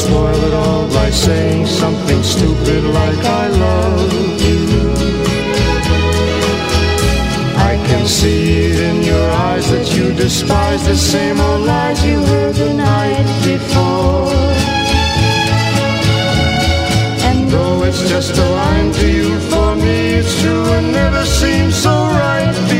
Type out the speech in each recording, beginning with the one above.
spoil it all by saying something stupid like I love you. I can see it in your eyes that you despise the same old lies you heard the night before. And though it's just a line to you, for me it's true and never seemed so right before.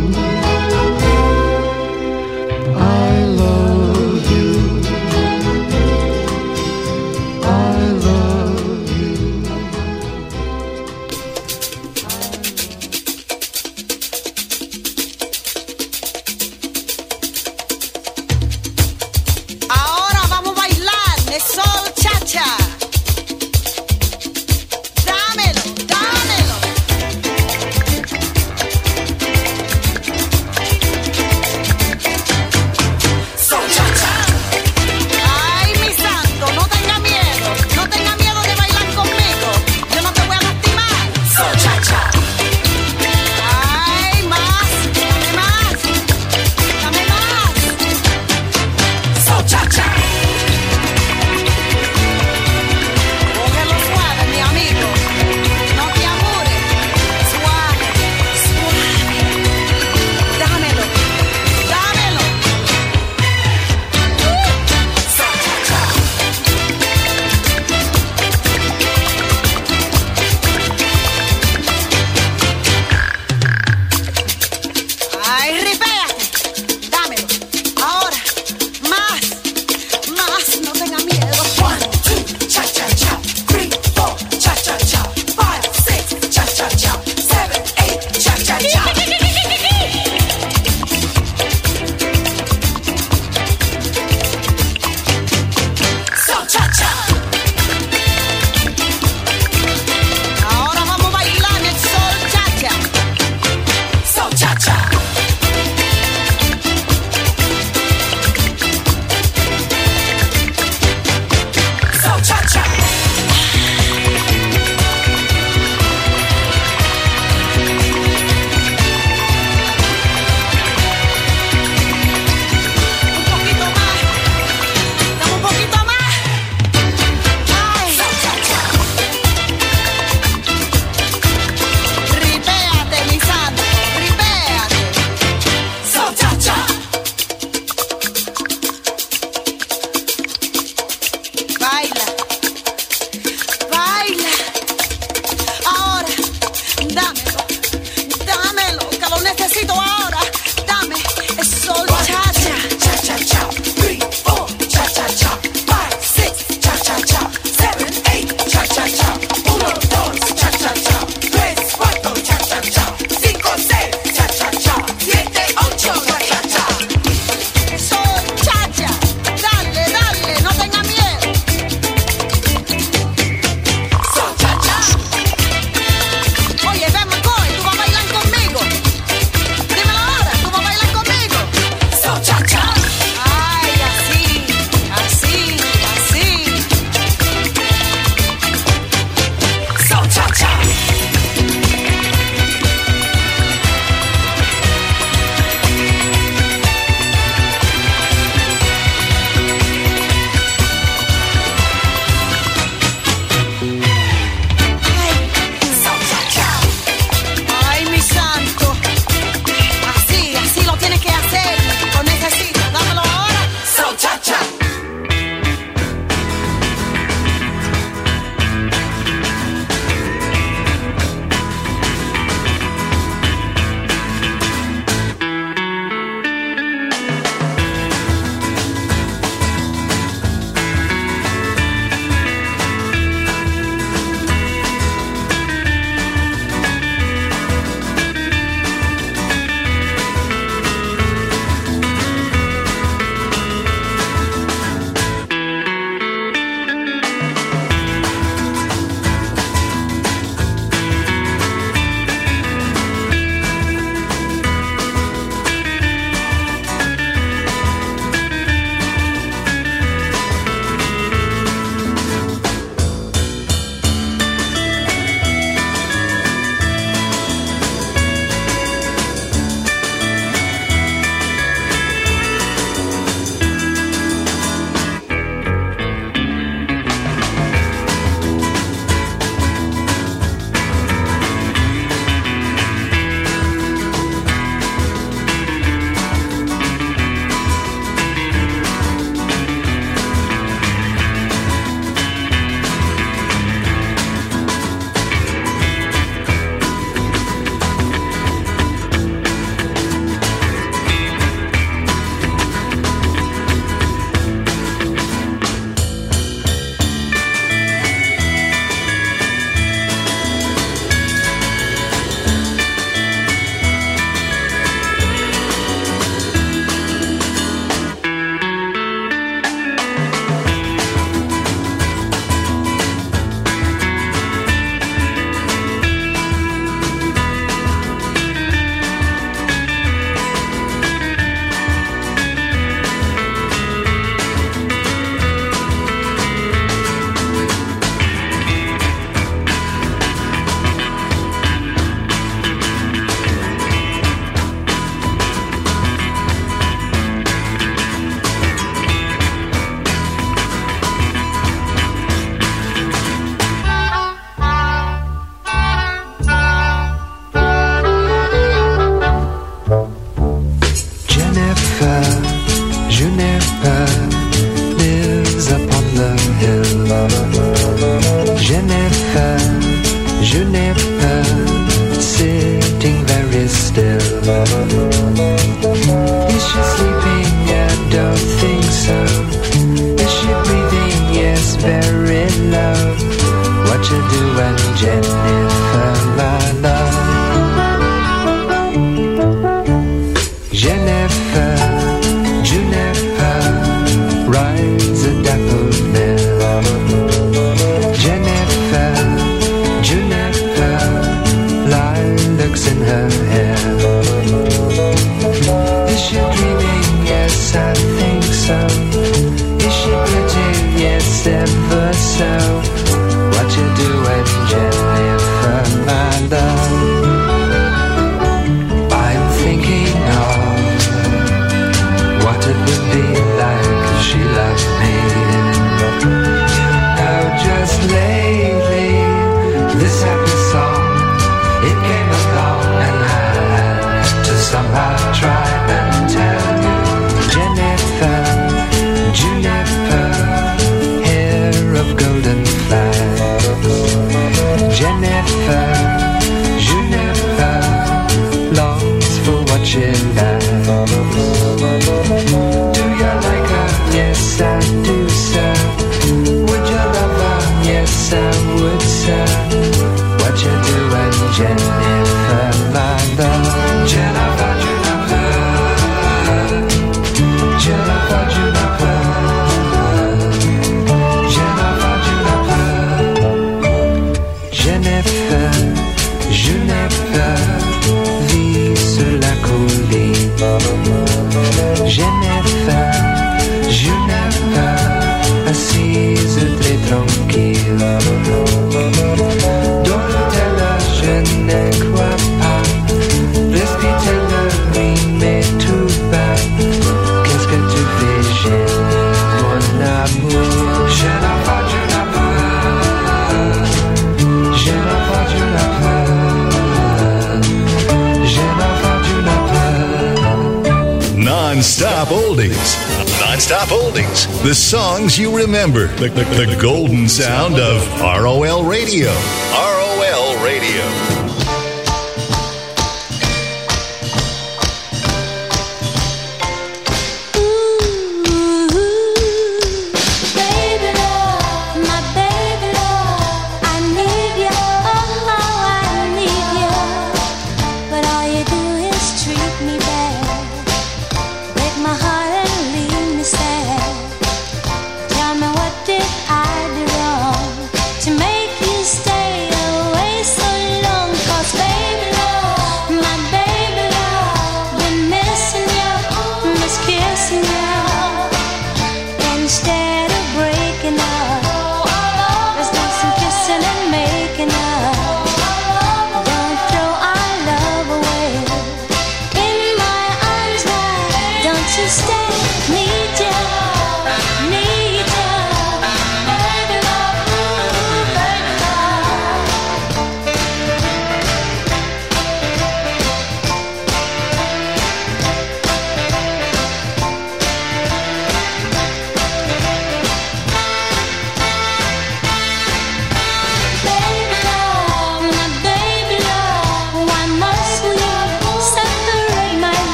Holdings, the songs you remember, the, the, the golden sound of ROL Radio. ROL Radio.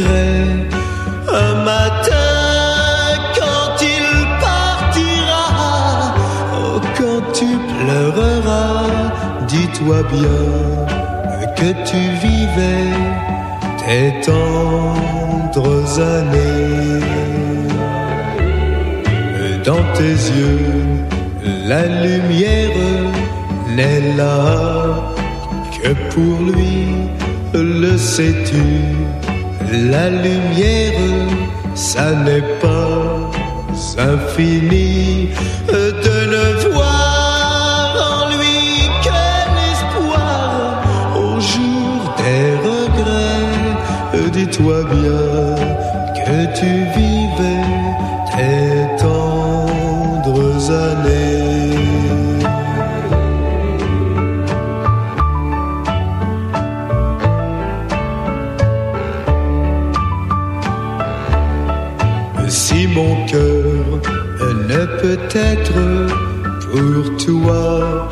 Un matin, quand il partira, oh, quand tu pleureras, dis-toi bien que tu vivais tes tendres années. Dans tes yeux, la lumière n'est là que pour lui, le sais-tu? La lumière, ça n'est pas infini de ne voir en lui que l'espoir au jour des regrets. Dis-toi bien que tu vivais pour toi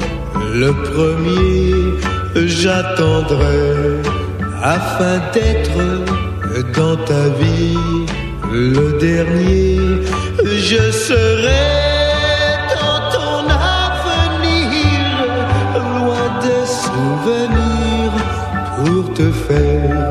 le premier, j'attendrai afin d'être dans ta vie le dernier. Je serai dans ton avenir, loin des souvenirs, pour te faire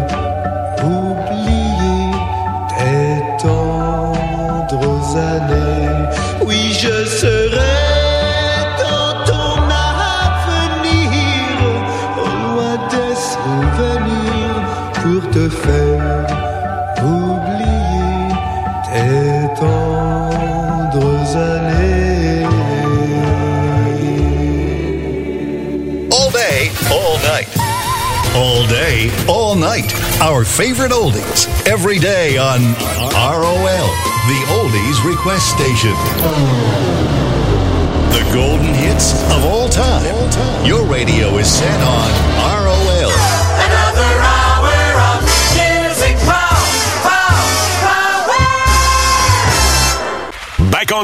Our favorite oldies. Every day on ROL, the Oldies Request Station. The golden hits of all time. Your radio is set on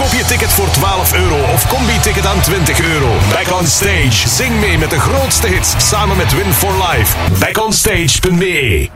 Koop je ticket voor 12 euro of combi-ticket aan 20 euro. Back on Stage. Zing mee met de grootste hits samen met Win for Life. Backonstage.be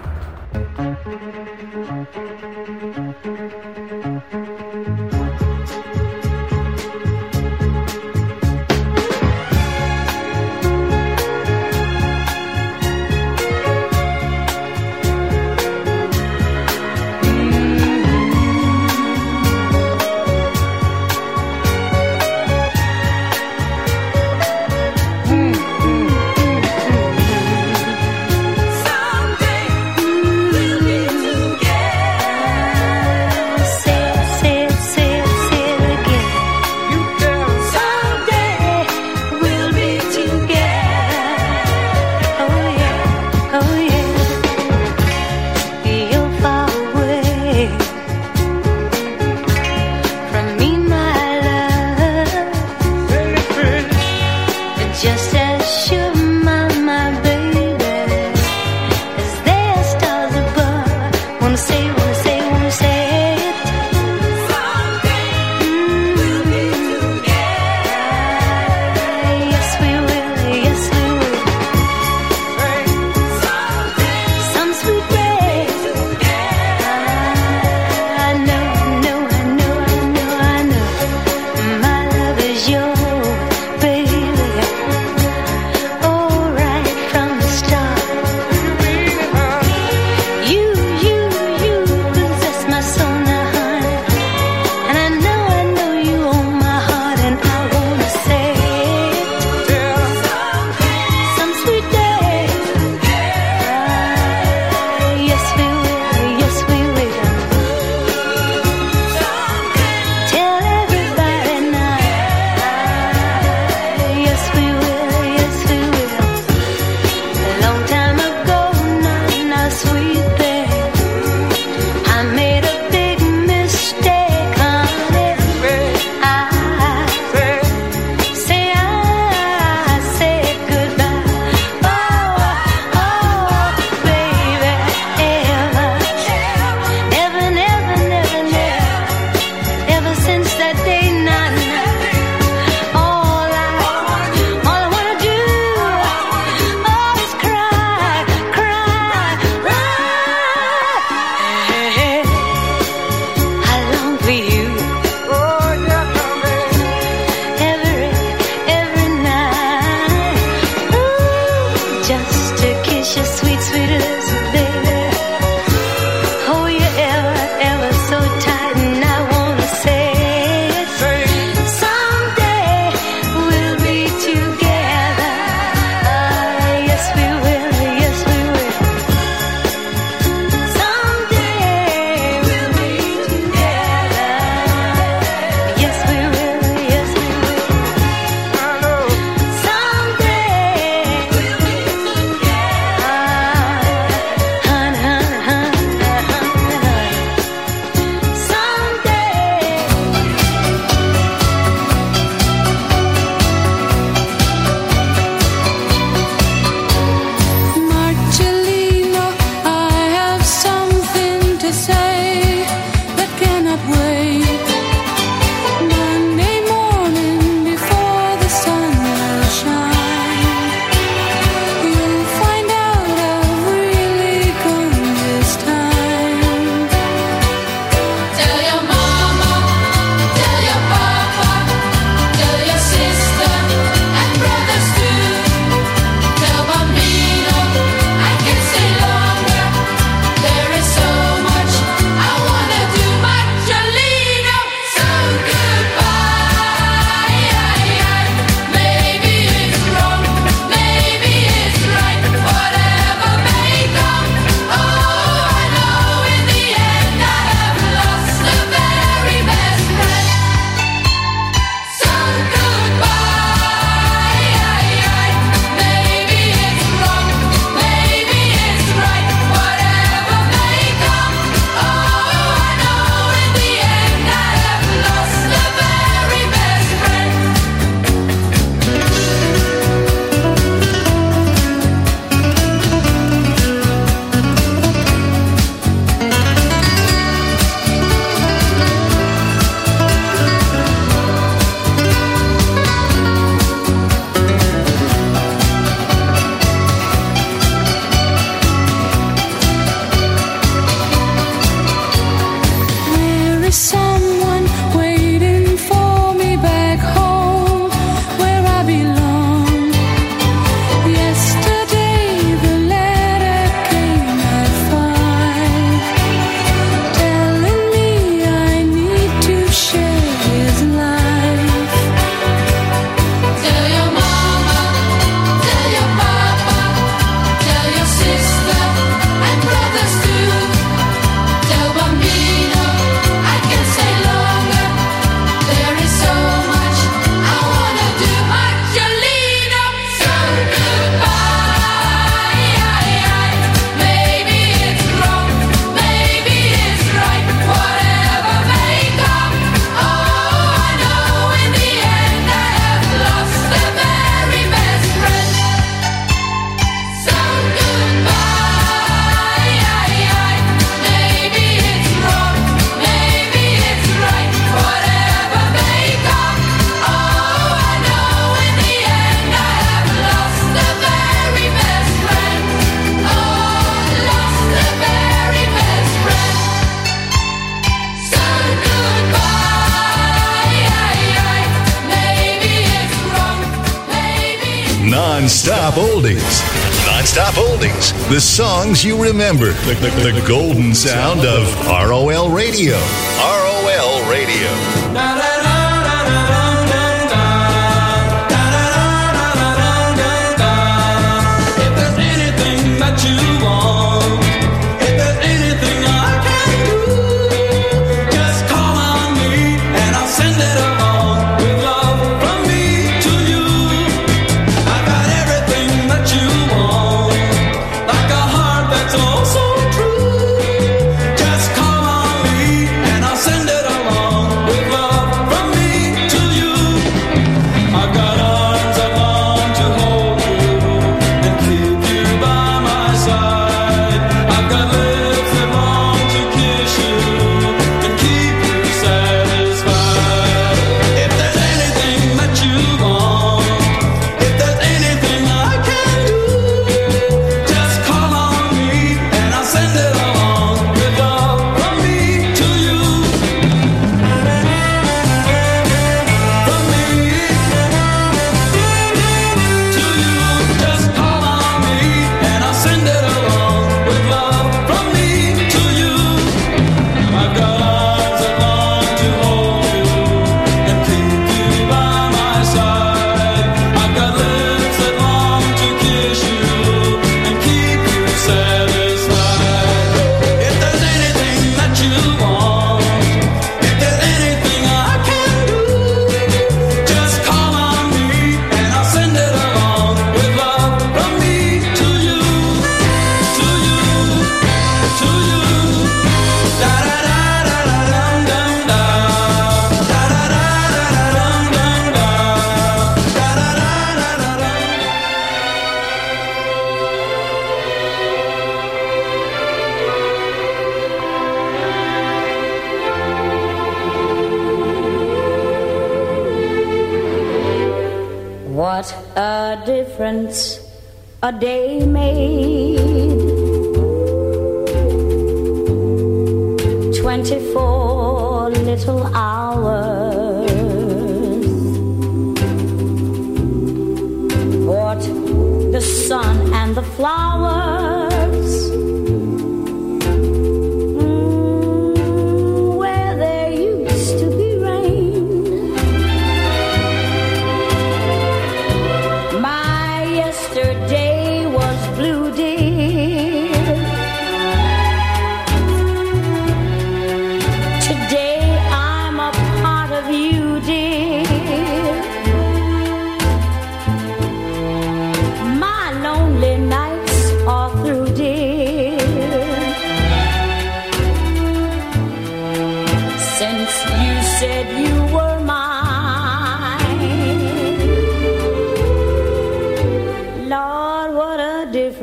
the songs you remember, the, the, the golden sound of ROL Radio. ROL Radio.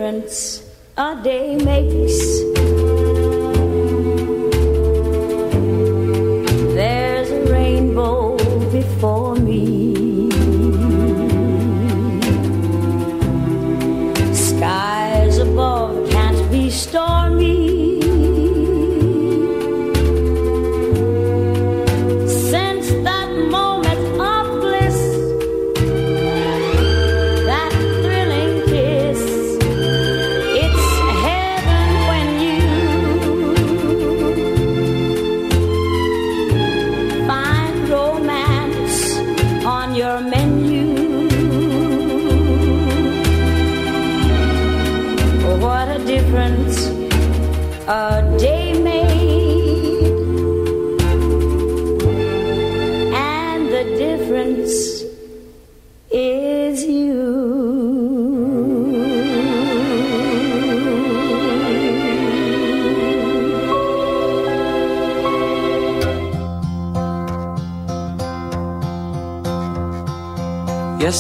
difference a day makes.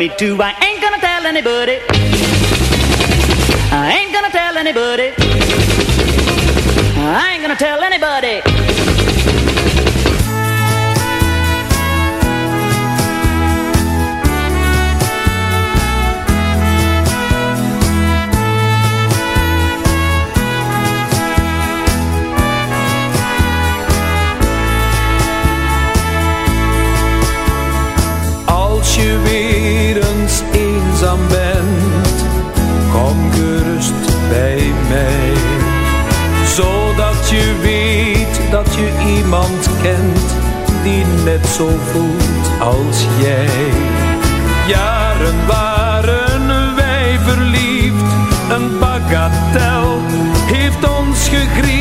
me to. I ain't gonna tell anybody. I ain't gonna tell anybody. I ain't gonna tell anybody. kent die net zo voelt als jij. Jaren waren wij verliefd, een bagatel heeft ons gegriefd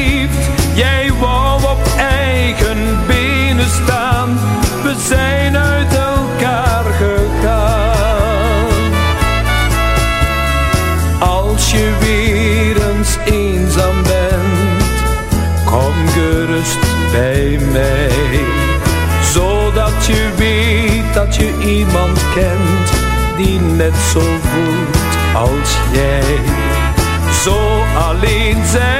je iemand kent die net zo voelt als jij. Zo alleen zijn.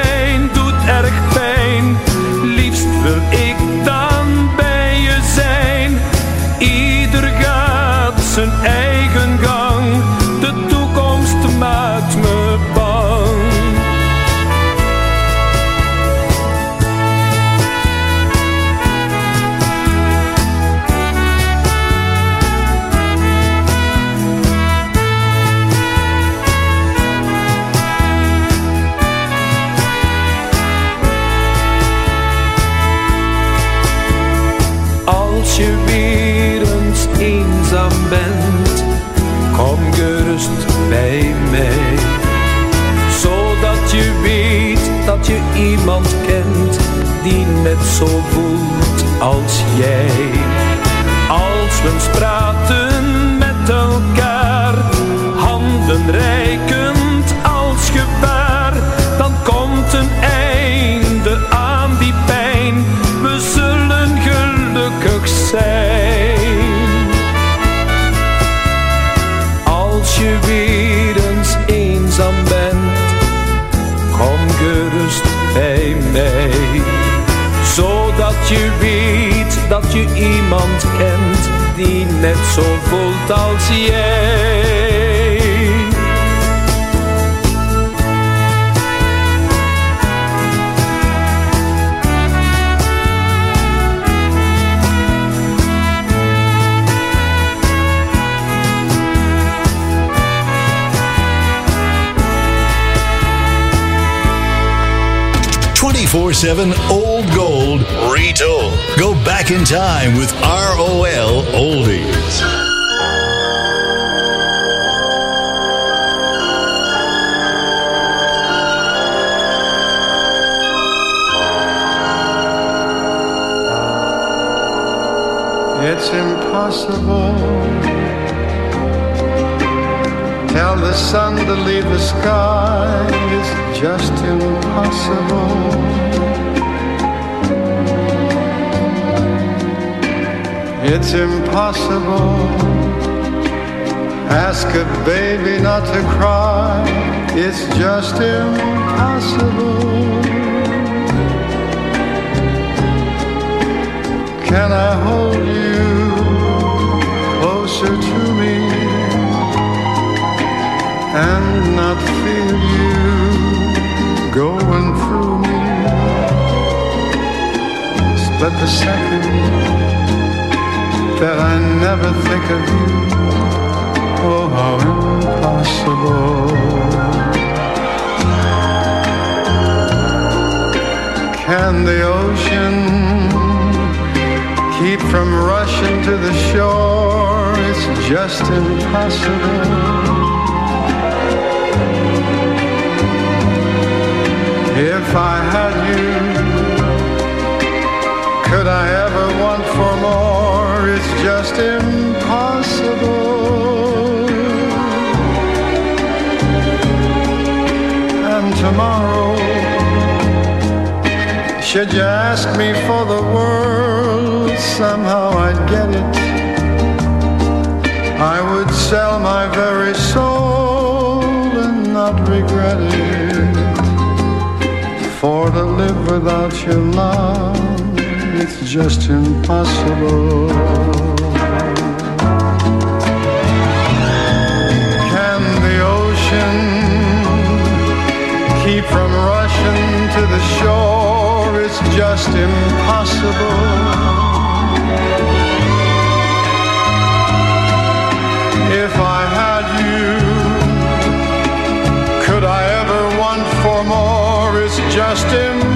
je weer eens eenzaam bent, kom gerust bij mij. Zodat je weet dat je iemand kent die net zo voelt als jij. Als we praten je iemand kent die net zo voelt als jij. Twenty-four-seven old gold back in time with ROL Oldies. It's impossible. Tell the sun to leave the sky. It's just impossible. It's impossible. Ask a baby not to cry. It's just impossible. Can I hold you closer to me and not feel you going through me? Split the second that I never think of you. Oh, how impossible. Can the ocean keep from rushing to the shore? It's just impossible. If I had you, could I ever want for more? It's just impossible. And tomorrow, should you ask me for the world, somehow I'd get it. I would sell my very soul and not regret it. For to live without your love, it's just impossible. Can the ocean keep from rushing to the shore? It's just impossible. If I had you, could I ever want for more? It's just impossible.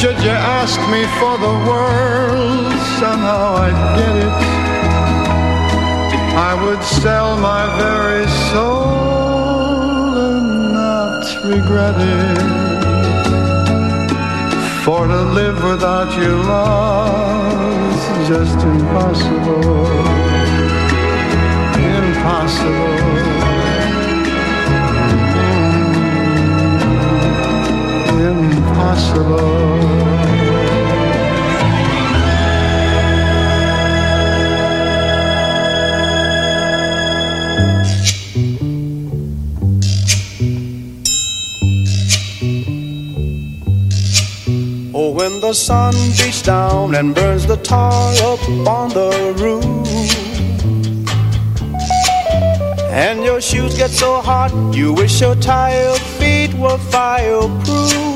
Should you ask me for the world, somehow I'd get it. I would sell my very soul and not regret it. For to live without your love is just impossible. Impossible. Impossible. Oh, when the sun beats down and burns the tar up on the roof, and your shoes get so hot, you wish your tired feet were fireproof.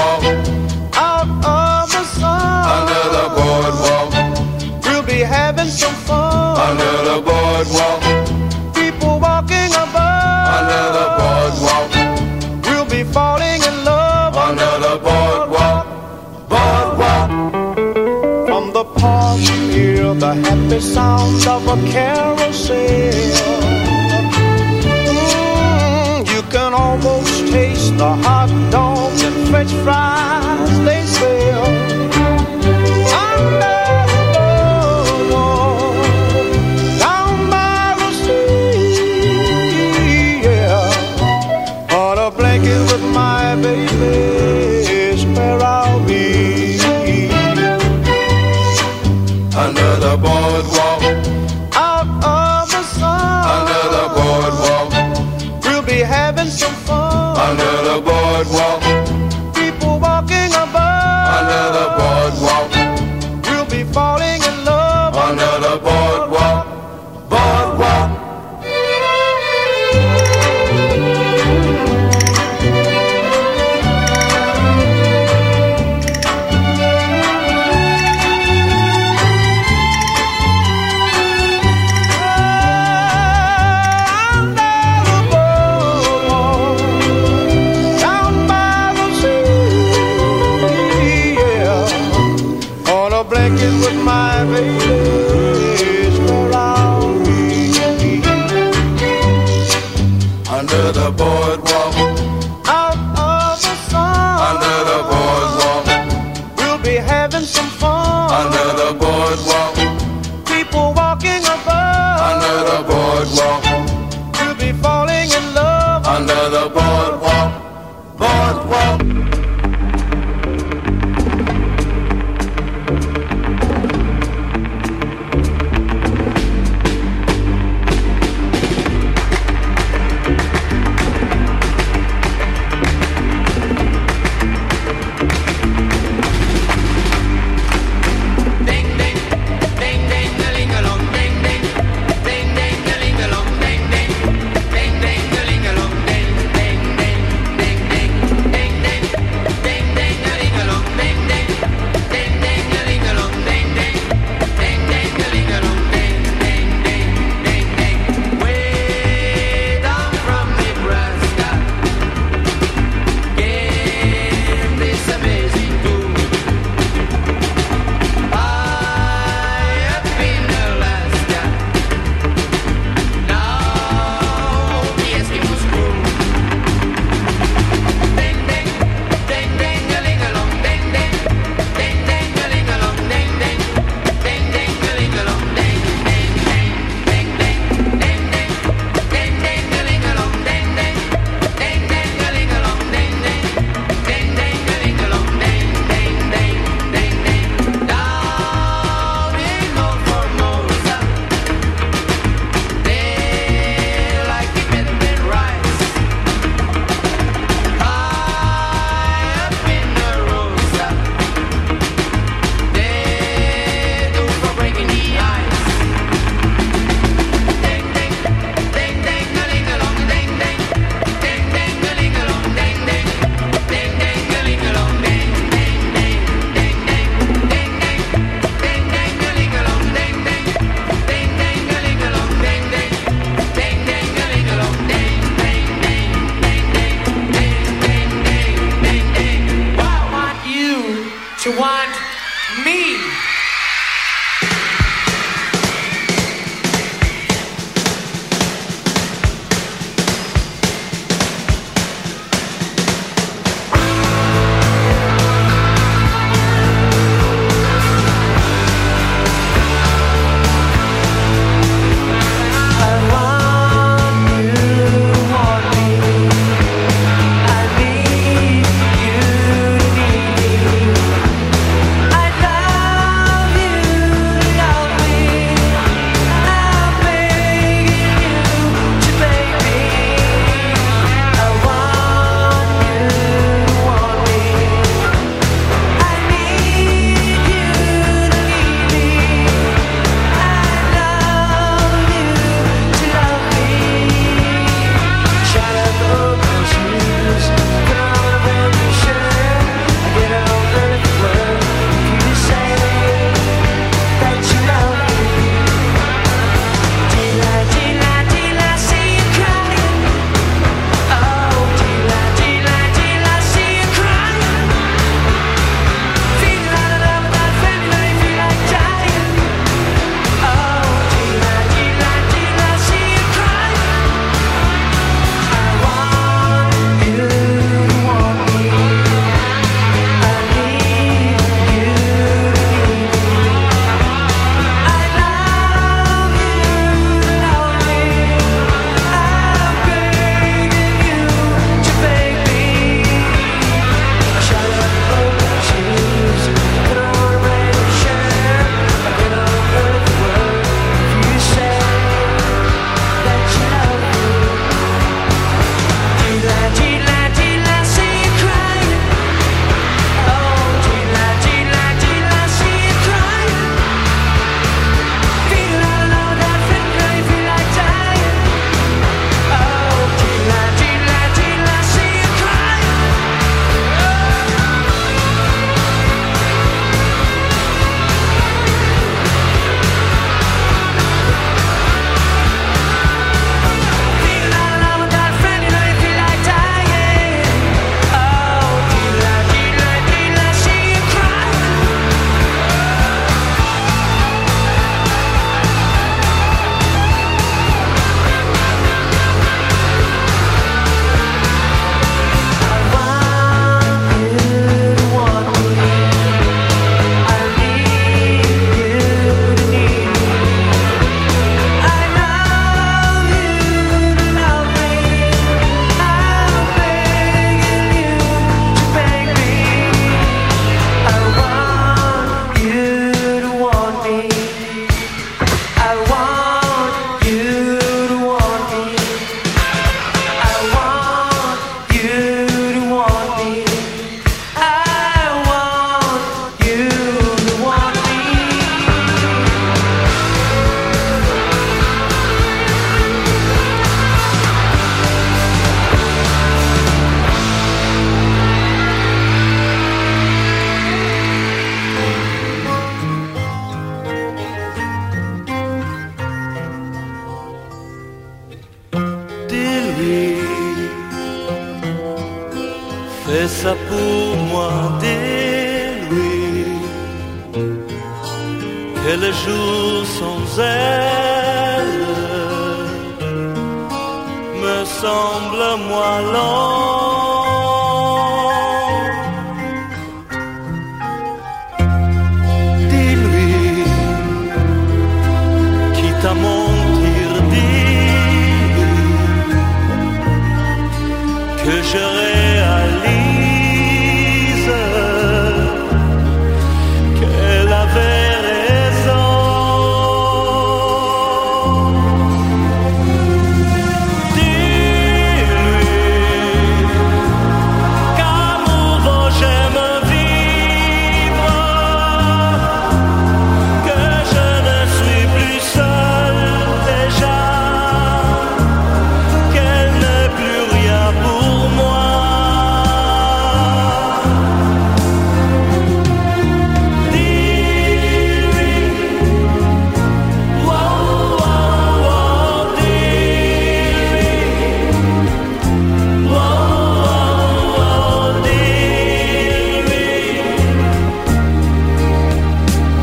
sound of a carousel. Mm, you can almost taste the hot dogs and French fries they sell.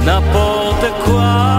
n'importe quoi.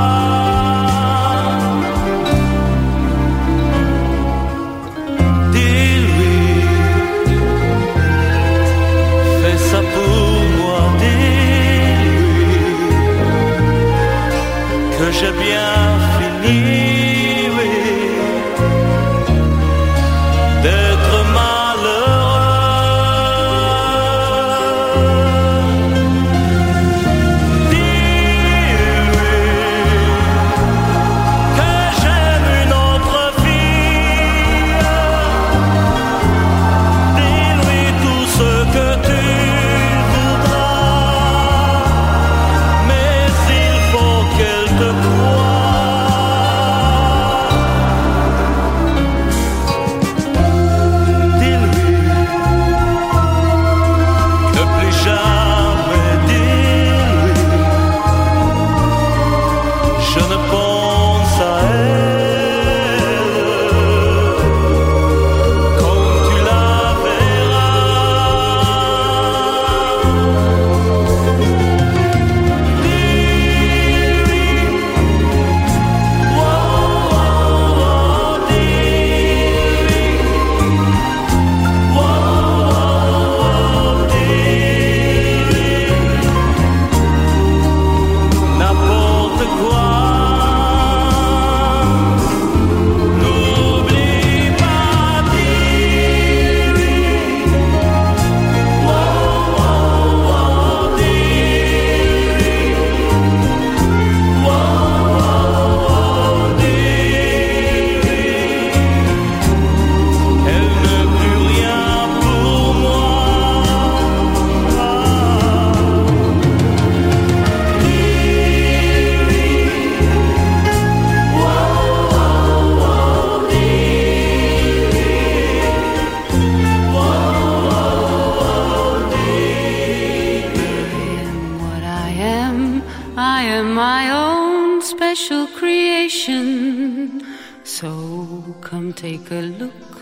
take a look.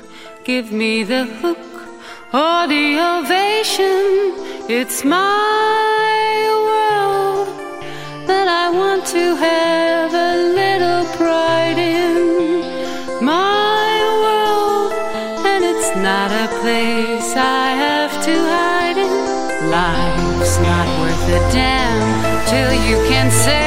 Give me the hook or the ovation. It's my world that I want to have a little pride in. My world, and it's not a place I have to hide in. Life's not worth a damn till you can say.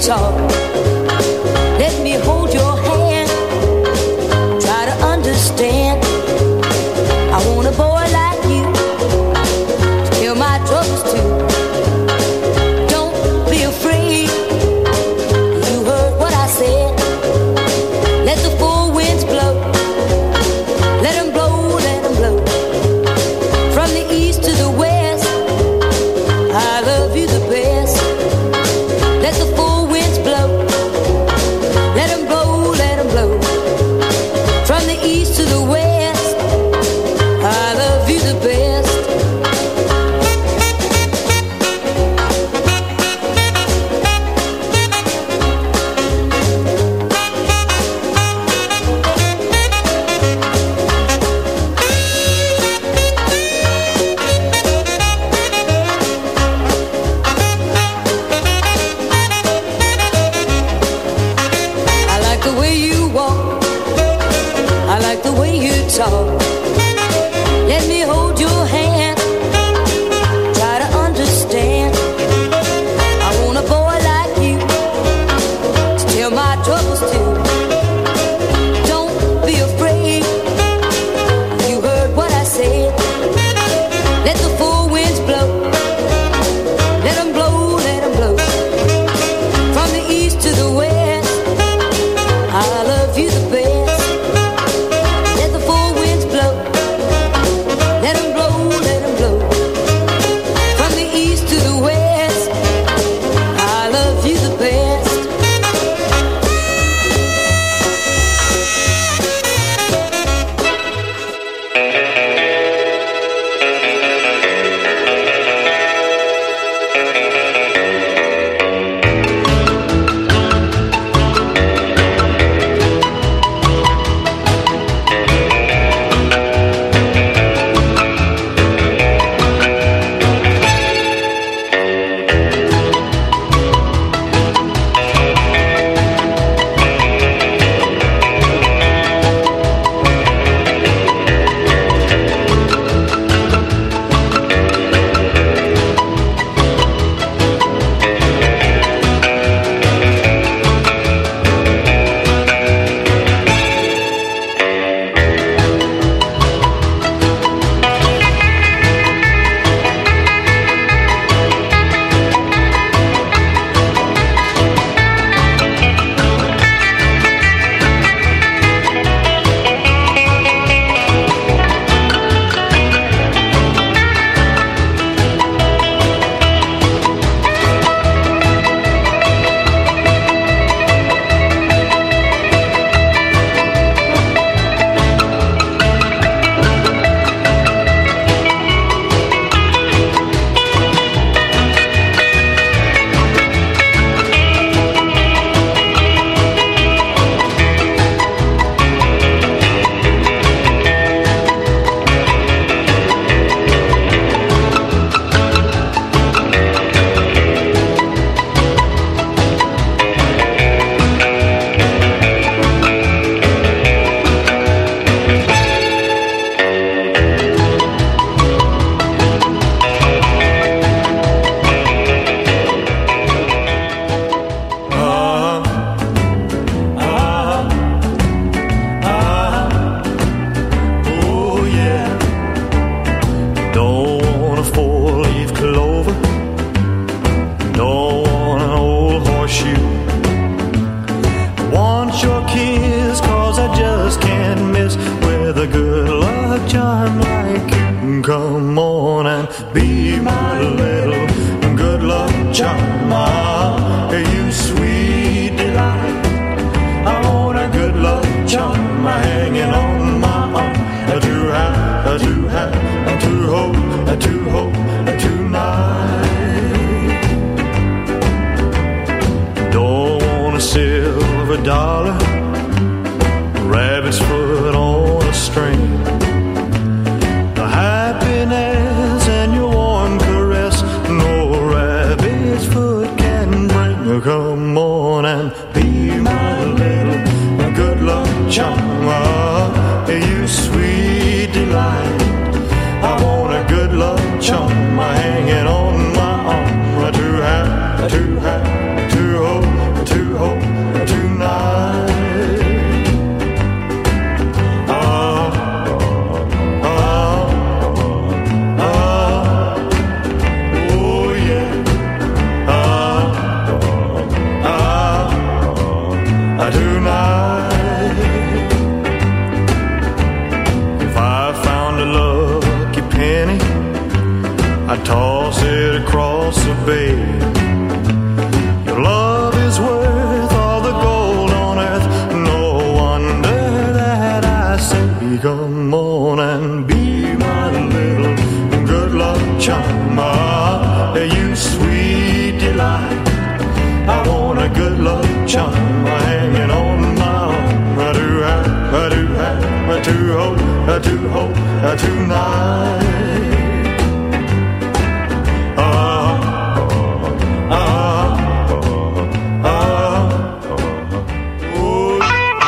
Talk. Música